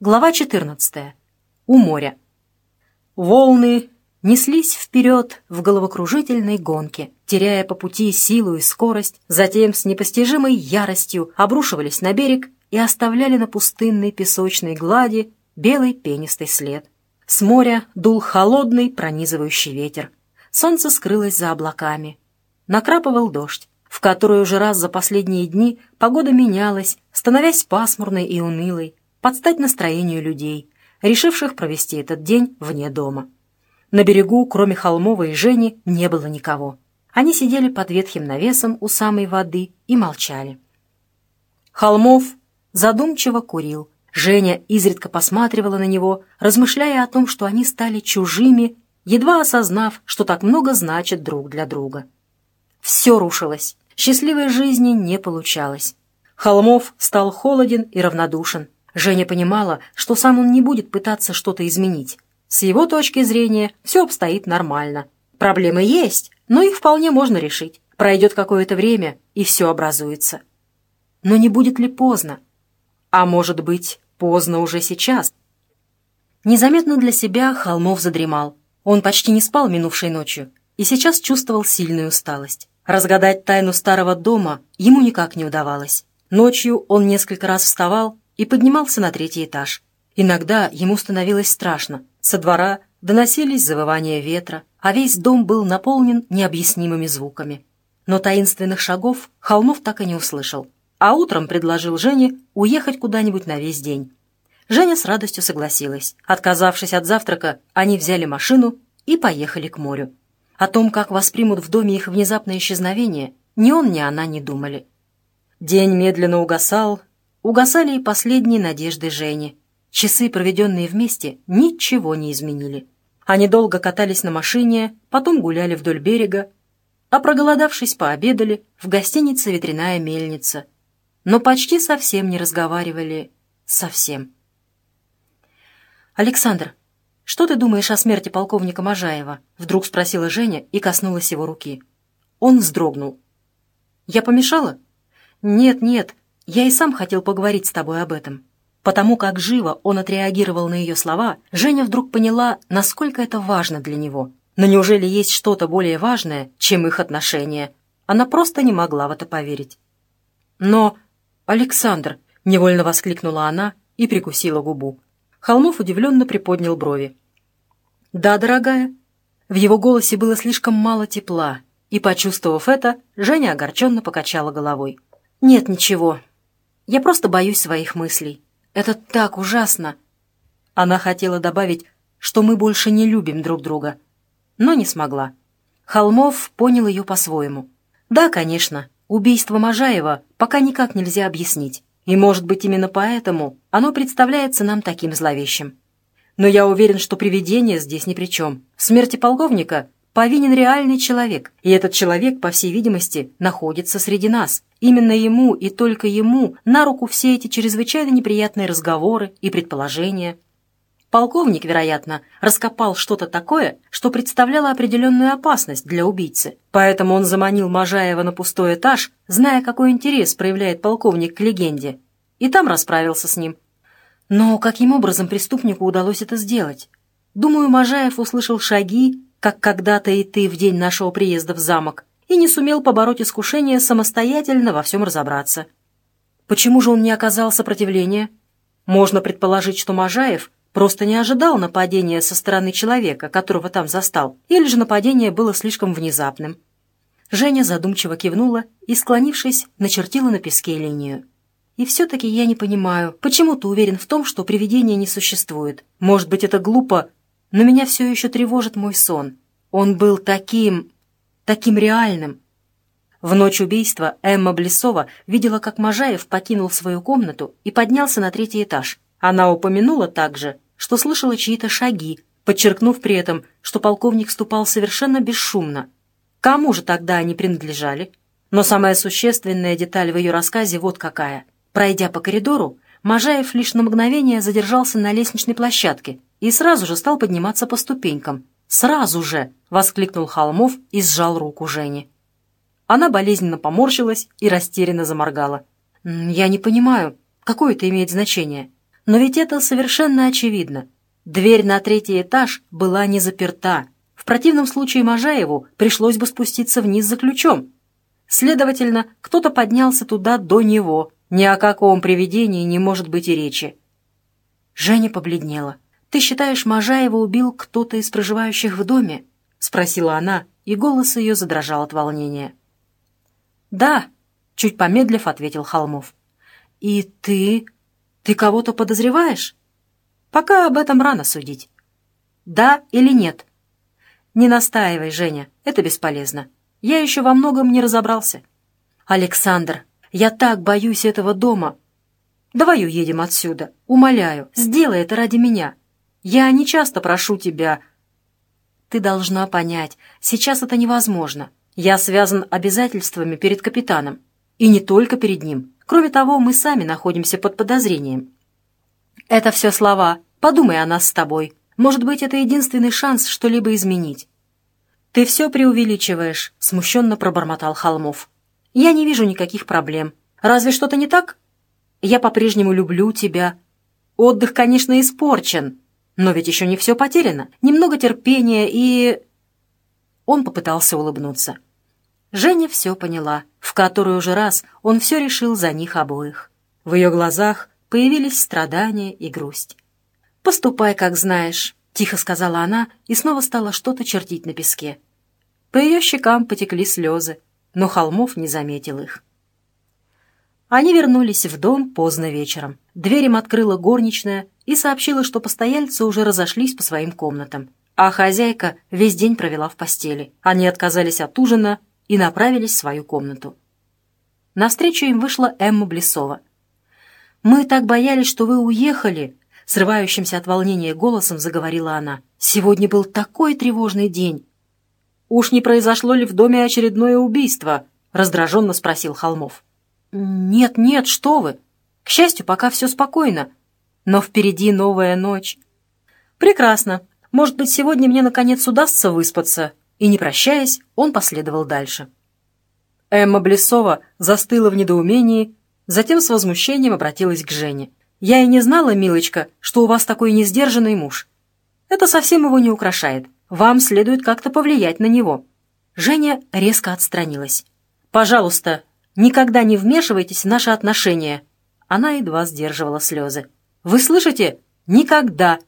Глава 14. У моря. Волны неслись вперед в головокружительной гонке, теряя по пути силу и скорость, затем с непостижимой яростью обрушивались на берег и оставляли на пустынной песочной глади белый пенистый след. С моря дул холодный пронизывающий ветер. Солнце скрылось за облаками. Накрапывал дождь, в который уже раз за последние дни погода менялась, становясь пасмурной и унылой, под стать настроению людей, решивших провести этот день вне дома. На берегу, кроме Холмова и Жени, не было никого. Они сидели под ветхим навесом у самой воды и молчали. Холмов задумчиво курил. Женя изредка посматривала на него, размышляя о том, что они стали чужими, едва осознав, что так много значит друг для друга. Все рушилось. Счастливой жизни не получалось. Холмов стал холоден и равнодушен. Женя понимала, что сам он не будет пытаться что-то изменить. С его точки зрения все обстоит нормально. Проблемы есть, но их вполне можно решить. Пройдет какое-то время, и все образуется. Но не будет ли поздно? А может быть, поздно уже сейчас? Незаметно для себя Холмов задремал. Он почти не спал минувшей ночью и сейчас чувствовал сильную усталость. Разгадать тайну старого дома ему никак не удавалось. Ночью он несколько раз вставал и поднимался на третий этаж. Иногда ему становилось страшно. Со двора доносились завывания ветра, а весь дом был наполнен необъяснимыми звуками. Но таинственных шагов Холмов так и не услышал. А утром предложил Жене уехать куда-нибудь на весь день. Женя с радостью согласилась. Отказавшись от завтрака, они взяли машину и поехали к морю. О том, как воспримут в доме их внезапное исчезновение, ни он, ни она не думали. День медленно угасал, Угасали и последние надежды Жени. Часы, проведенные вместе, ничего не изменили. Они долго катались на машине, потом гуляли вдоль берега, а проголодавшись, пообедали в гостинице «Ветряная мельница». Но почти совсем не разговаривали. Совсем. «Александр, что ты думаешь о смерти полковника Можаева?» Вдруг спросила Женя и коснулась его руки. Он вздрогнул. «Я помешала?» «Нет, нет, я и сам хотел поговорить с тобой об этом. Потому как живо он отреагировал на ее слова, Женя вдруг поняла, насколько это важно для него. Но неужели есть что-то более важное, чем их отношения? Она просто не могла в это поверить. «Но, Александр!» — невольно воскликнула она и прикусила губу. Холмов удивленно приподнял брови. «Да, дорогая». В его голосе было слишком мало тепла, и, почувствовав это, Женя огорченно покачала головой. «Нет ничего, я просто боюсь своих мыслей. Это так ужасно!» Она хотела добавить, что мы больше не любим друг друга, но не смогла. Холмов понял ее по-своему. «Да, конечно, убийство Можаева пока никак нельзя объяснить, и, может быть, именно поэтому оно представляется нам таким зловещим. Но я уверен, что привидение здесь ни при чем. Смерти полковника повинен реальный человек, и этот человек, по всей видимости, находится среди нас. Именно ему и только ему на руку все эти чрезвычайно неприятные разговоры и предположения. Полковник, вероятно, раскопал что-то такое, что представляло определенную опасность для убийцы. Поэтому он заманил Можаева на пустой этаж, зная, какой интерес проявляет полковник к легенде, и там расправился с ним. Но каким образом преступнику удалось это сделать? Думаю, Можаев услышал шаги, как когда-то и ты в день нашего приезда в замок, и не сумел побороть искушение самостоятельно во всем разобраться. Почему же он не оказал сопротивления? Можно предположить, что Можаев просто не ожидал нападения со стороны человека, которого там застал, или же нападение было слишком внезапным. Женя задумчиво кивнула и, склонившись, начертила на песке линию. «И все-таки я не понимаю, почему ты уверен в том, что привидения не существует? Может быть, это глупо но меня все еще тревожит мой сон. Он был таким... таким реальным. В ночь убийства Эмма Блесова видела, как Можаев покинул свою комнату и поднялся на третий этаж. Она упомянула также, что слышала чьи-то шаги, подчеркнув при этом, что полковник ступал совершенно бесшумно. Кому же тогда они принадлежали? Но самая существенная деталь в ее рассказе вот какая. Пройдя по коридору, Можаев лишь на мгновение задержался на лестничной площадке и сразу же стал подниматься по ступенькам. «Сразу же!» — воскликнул Холмов и сжал руку Жени. Она болезненно поморщилась и растерянно заморгала. «Я не понимаю, какое это имеет значение?» Но ведь это совершенно очевидно. Дверь на третий этаж была не заперта. В противном случае Можаеву пришлось бы спуститься вниз за ключом. Следовательно, кто-то поднялся туда до него. Ни о каком привидении не может быть и речи. Женя побледнела. «Ты считаешь, Можаева убил кто-то из проживающих в доме?» — спросила она, и голос ее задрожал от волнения. «Да», — чуть помедлив ответил Холмов. «И ты... ты кого-то подозреваешь?» «Пока об этом рано судить». «Да или нет?» «Не настаивай, Женя, это бесполезно. Я еще во многом не разобрался». «Александр, я так боюсь этого дома. Давай уедем отсюда. Умоляю, сделай это ради меня. Я не часто прошу тебя...» «Ты должна понять, сейчас это невозможно. Я связан обязательствами перед капитаном. И не только перед ним. Кроме того, мы сами находимся под подозрением. Это все слова. Подумай о нас с тобой. Может быть, это единственный шанс что-либо изменить. «Ты все преувеличиваешь», — смущенно пробормотал Холмов. «Я не вижу никаких проблем. Разве что-то не так? Я по-прежнему люблю тебя. Отдых, конечно, испорчен, но ведь еще не все потеряно. Немного терпения и...» Он попытался улыбнуться. Женя все поняла. В который уже раз он все решил за них обоих. В ее глазах появились страдания и грусть. «Поступай, как знаешь», — тихо сказала она и снова стала что-то чертить на песке. По ее щекам потекли слезы, но Холмов не заметил их. Они вернулись в дом поздно вечером. Дверь им открыла горничная и сообщила, что постояльцы уже разошлись по своим комнатам, а хозяйка весь день провела в постели. Они отказались от ужина и направились в свою комнату. Навстречу им вышла Эмма Блесова. «Мы так боялись, что вы уехали», — срывающимся от волнения голосом заговорила она. «Сегодня был такой тревожный день». «Уж не произошло ли в доме очередное убийство?» — раздраженно спросил Холмов. «Нет, нет, что вы! К счастью, пока все спокойно. Но впереди новая ночь». «Прекрасно. Может быть, сегодня мне, наконец, удастся выспаться и, не прощаясь, он последовал дальше. Эмма Блесова застыла в недоумении, затем с возмущением обратилась к Жене. «Я и не знала, милочка, что у вас такой несдержанный муж. Это совсем его не украшает. Вам следует как-то повлиять на него». Женя резко отстранилась. «Пожалуйста, никогда не вмешивайтесь в наши отношения». Она едва сдерживала слезы. «Вы слышите? Никогда